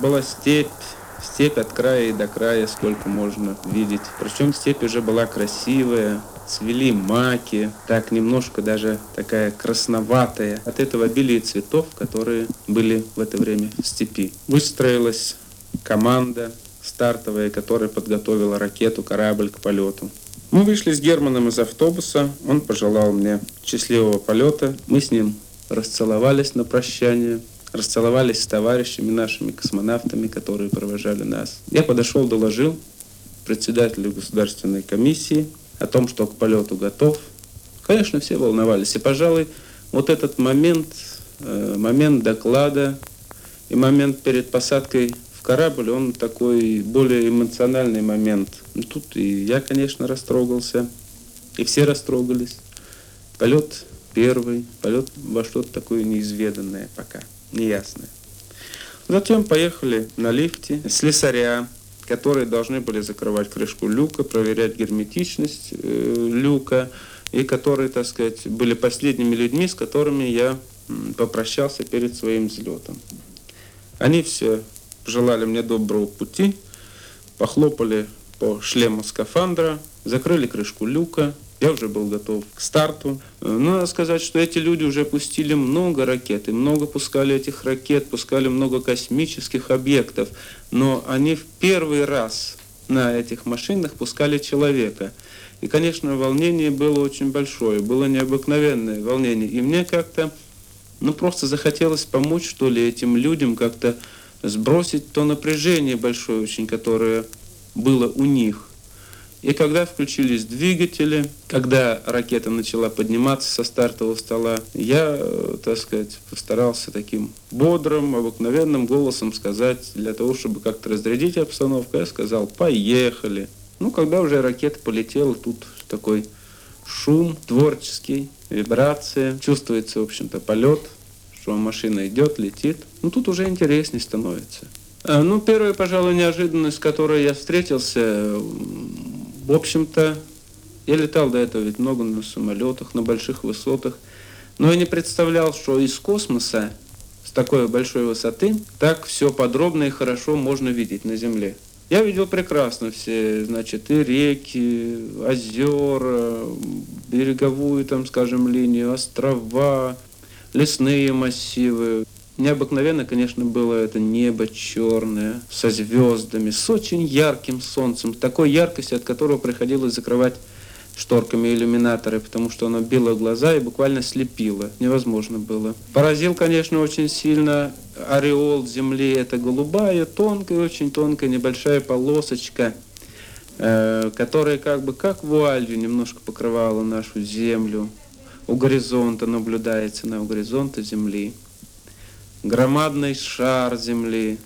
Была степь, степь от края и до края, сколько можно видеть. Причем степь уже была красивая, цвели маки, так немножко даже такая красноватая. От этого обилия цветов, которые были в это время в степи. Выстроилась команда стартовая, которая подготовила ракету, корабль к полету. Мы вышли с Германом из автобуса, он пожелал мне счастливого полета. Мы с ним расцеловались на прощание, расцеловались с товарищами нашими, космонавтами, которые провожали нас. Я подошел, доложил председателю государственной комиссии о том, что к полету готов. Конечно, все волновались. И, пожалуй, вот этот момент, э, момент доклада и момент перед посадкой в корабль, он такой более эмоциональный момент. Ну, тут и я, конечно, растрогался, и все растрогались. Полет первый, полет во что-то такое неизведанное пока, неясное. Затем поехали на лифте, слесаря, которые должны были закрывать крышку люка, проверять герметичность э, люка, и которые, так сказать, были последними людьми, с которыми я попрощался перед своим взлетом. Они все пожелали мне доброго пути, похлопали по шлему скафандра, закрыли крышку люка. Я уже был готов к старту. Но надо сказать, что эти люди уже пустили много ракет, и много пускали этих ракет, пускали много космических объектов. Но они в первый раз на этих машинах пускали человека. И, конечно, волнение было очень большое, было необыкновенное волнение. И мне как-то, ну, просто захотелось помочь, что ли, этим людям как-то сбросить то напряжение большое очень, которое было у них. И когда включились двигатели, когда ракета начала подниматься со стартового стола, я, э, так сказать, постарался таким бодрым, обыкновенным голосом сказать, для того, чтобы как-то разрядить обстановку, я сказал «поехали». Ну, когда уже ракета полетела, тут такой шум творческий, вибрация, чувствуется, в общем-то, полет – что машина идет, летит. Ну, тут уже интереснее становится. А, ну, первая, пожалуй, неожиданность, с которой я встретился, в общем-то, я летал до этого ведь много на самолетах, на больших высотах, но я не представлял, что из космоса с такой большой высоты так все подробно и хорошо можно видеть на Земле. Я видел прекрасно все, значит, и реки, озера, береговую, там, скажем, линию, острова, лесные массивы. Необыкновенно, конечно, было это небо черное, со звездами, с очень ярким солнцем, такой яркостью, от которого приходилось закрывать шторками иллюминаторы, потому что оно било глаза и буквально слепило. Невозможно было. Поразил, конечно, очень сильно ореол Земли. Это голубая, тонкая, очень тонкая, небольшая полосочка, э, которая как бы как вуалью немножко покрывала нашу Землю у горизонта наблюдается на горизонте Земли. Громадный шар Земли,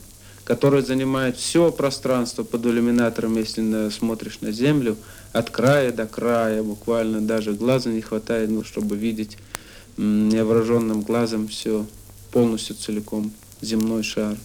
который занимает все пространство под иллюминатором, если смотришь на Землю, от края до края, буквально даже глаза не хватает, ну, чтобы видеть невооруженным глазом все полностью целиком земной шар.